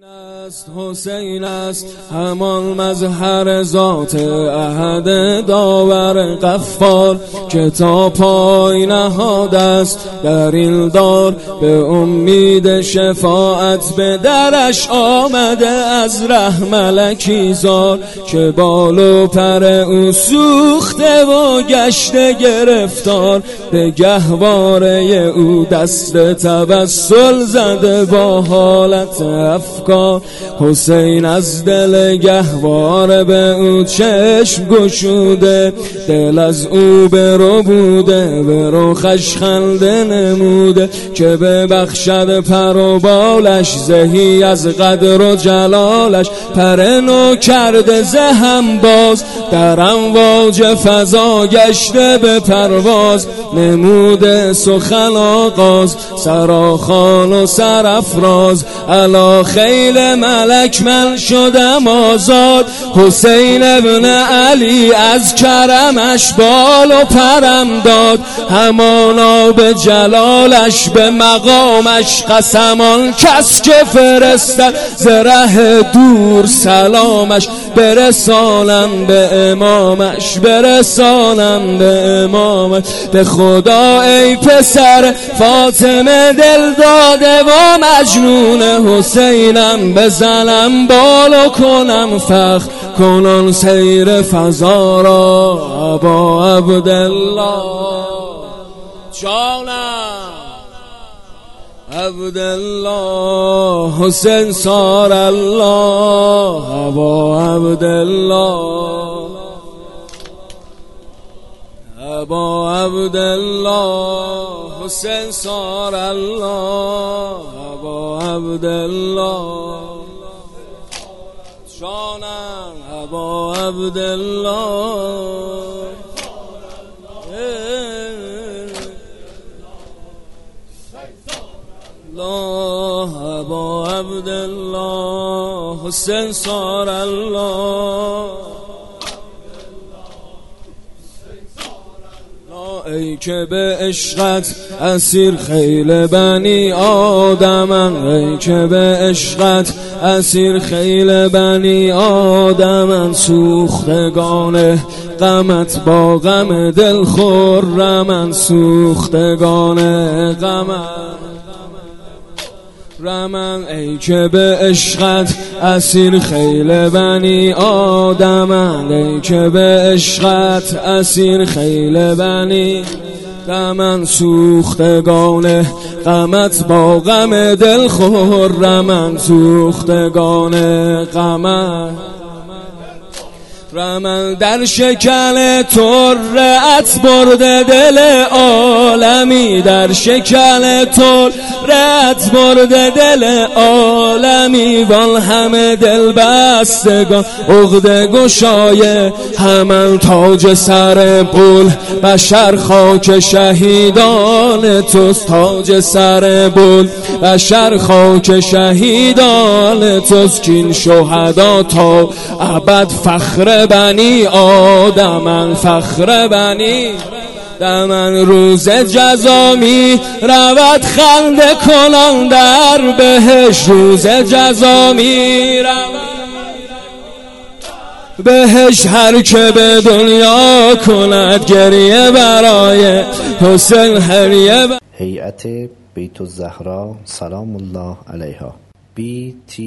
No. است حسین است همان مظهر ذات احد داور قفار که تا پای نهاد است در این دار به امید شفاعت به درش آمده از ره ملکی زار که بال و پر او سوخته و گشته گرفتار به گهواره او دست توسل زده با حالت افکار. حسین از دل گهوار به او چشم گشوده دل از او برو بوده به روخش خنده نموده که ببخشد پر و بالش زهی از قدر و جلالش پر نو کرده زهم باز در امواج فضا گشته به پرواز نموده سخن آغاز سراخان و سرافراز علا خیل ملک من شدم آزاد. حسین ابن علی از کرمش بال و پرم داد. همانا به جلالش به مقامش قسمان. کس که فرستد زره دور سلامش. برسانم به امامش برسانم به امامش. به خدا ای پسر فاطمه دل داده و مجنون حسینم. بزنم بالا کنم فخ کنان سیر فضا را ابا عبدالله. جانم. عبدالله حسین سار الله ابا عبدالله. ابا عبدالله حسین سار الله ابا عبدالله. جانم ابا عبدالله. الله ابا عبدالله. حسین سار الله. ای که به عشقت اسیر خیل بنی آدمم. ای که به عشقت اسیر خیل بنی آدمم سوختگان غمت با غم دل خورمن سوختگان غمت رمن ای که به عشقت اسیر خیل بنی آدمن ای که به عشقت اسیر خیل بنی غمن سوختگان غمت با غم دل خورمن سوختگان غمت رمن در شکل ترعت برده دل عالمی. در شکل ترعت برده دل عالمی. وال همه دل بستگان عقد گشایه همان تاج سر بول. بشر خاک شهیدان توست تاج سر بول. بشر خاک شهیدان توست کین شهدا تا ابد فخر بنی آدم فخر بنی دمن روز جزا می رود خنده کنان در بهش روز جزا می بهش هر که به دنیا کند گریه برای حسین هریه هیئت بیت الزهرا سلام الله علیها btzs.ir